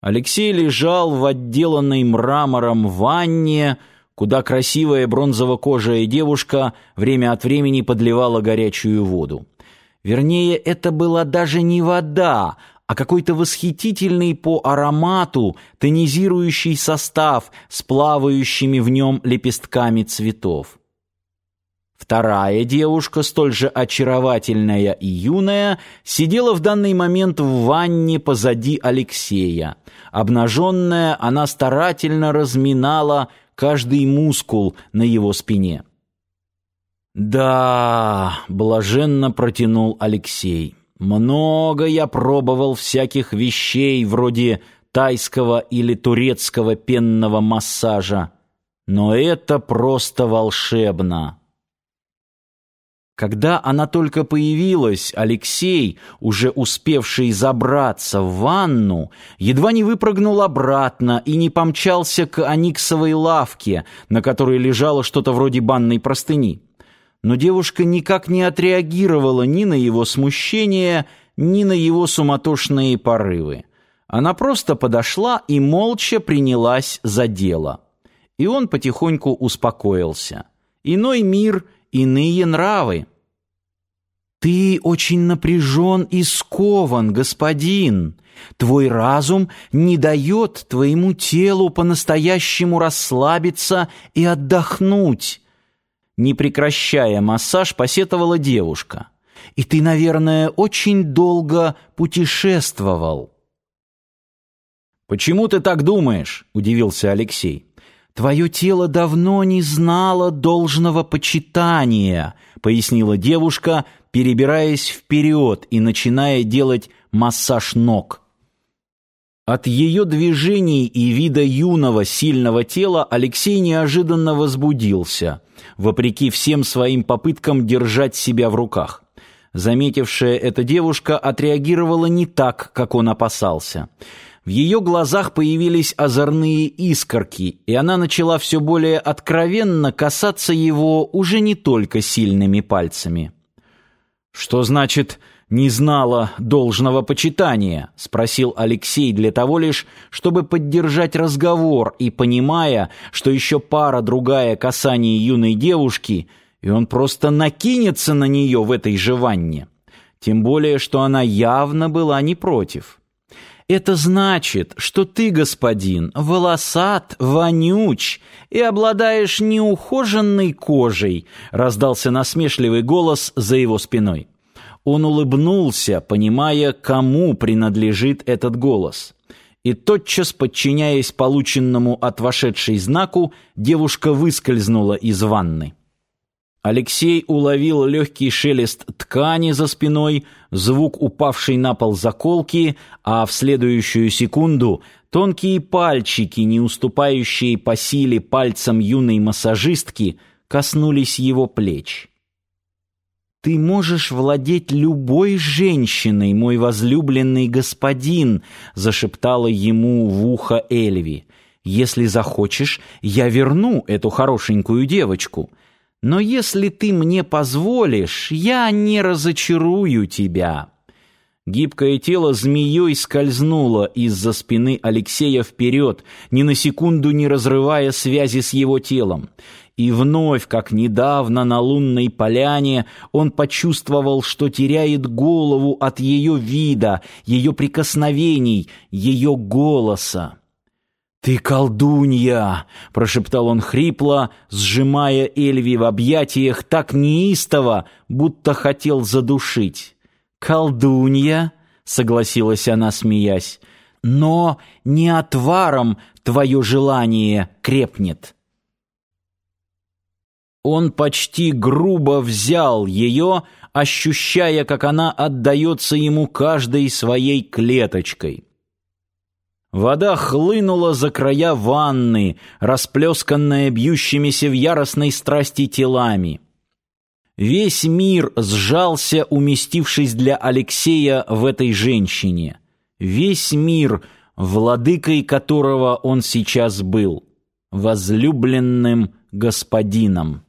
Алексей лежал в отделанной мрамором ванне, куда красивая бронзово-кожая девушка время от времени подливала горячую воду. Вернее, это была даже не вода, а какой-то восхитительный по аромату тонизирующий состав с плавающими в нем лепестками цветов. Вторая девушка, столь же очаровательная и юная, сидела в данный момент в ванне позади Алексея. Обнаженная, она старательно разминала каждый мускул на его спине. «Да», — блаженно протянул Алексей, — «много я пробовал всяких вещей вроде тайского или турецкого пенного массажа, но это просто волшебно». Когда она только появилась, Алексей, уже успевший забраться в ванну, едва не выпрыгнул обратно и не помчался к аниксовой лавке, на которой лежало что-то вроде банной простыни. Но девушка никак не отреагировала ни на его смущение, ни на его суматошные порывы. Она просто подошла и молча принялась за дело. И он потихоньку успокоился. Иной мир — иные нравы. Ты очень напряжен и скован, господин. Твой разум не дает твоему телу по-настоящему расслабиться и отдохнуть. Не прекращая массаж, посетовала девушка. И ты, наверное, очень долго путешествовал. «Почему ты так думаешь?» — удивился Алексей. «Твое тело давно не знало должного почитания», — пояснила девушка, перебираясь вперед и начиная делать массаж ног. От ее движений и вида юного сильного тела Алексей неожиданно возбудился, вопреки всем своим попыткам держать себя в руках. Заметившая эта девушка отреагировала не так, как он опасался — в ее глазах появились озорные искорки, и она начала все более откровенно касаться его уже не только сильными пальцами. «Что значит «не знала должного почитания»?» — спросил Алексей для того лишь, чтобы поддержать разговор и понимая, что еще пара-другая касаний юной девушки, и он просто накинется на нее в этой же ванне. Тем более, что она явно была не против. Это значит, что ты, господин, волосат, вонюч и обладаешь неухоженной кожей, раздался насмешливый голос за его спиной. Он улыбнулся, понимая, кому принадлежит этот голос. И тотчас, подчиняясь полученному от вошедшей знаку, девушка выскользнула из ванны. Алексей уловил легкий шелест ткани за спиной, звук упавшей на пол заколки, а в следующую секунду тонкие пальчики, не уступающие по силе пальцам юной массажистки, коснулись его плеч. «Ты можешь владеть любой женщиной, мой возлюбленный господин», зашептала ему в ухо Эльви. «Если захочешь, я верну эту хорошенькую девочку». Но если ты мне позволишь, я не разочарую тебя». Гибкое тело змеей скользнуло из-за спины Алексея вперед, ни на секунду не разрывая связи с его телом. И вновь, как недавно на лунной поляне, он почувствовал, что теряет голову от ее вида, ее прикосновений, ее голоса. «Ты колдунья!» — прошептал он хрипло, сжимая Эльви в объятиях так неистово, будто хотел задушить. «Колдунья?» — согласилась она, смеясь. «Но не отваром твое желание крепнет». Он почти грубо взял ее, ощущая, как она отдается ему каждой своей клеточкой. Вода хлынула за края ванны, расплесканная бьющимися в яростной страсти телами. Весь мир сжался, уместившись для Алексея в этой женщине. Весь мир, владыкой которого он сейчас был, возлюбленным господином.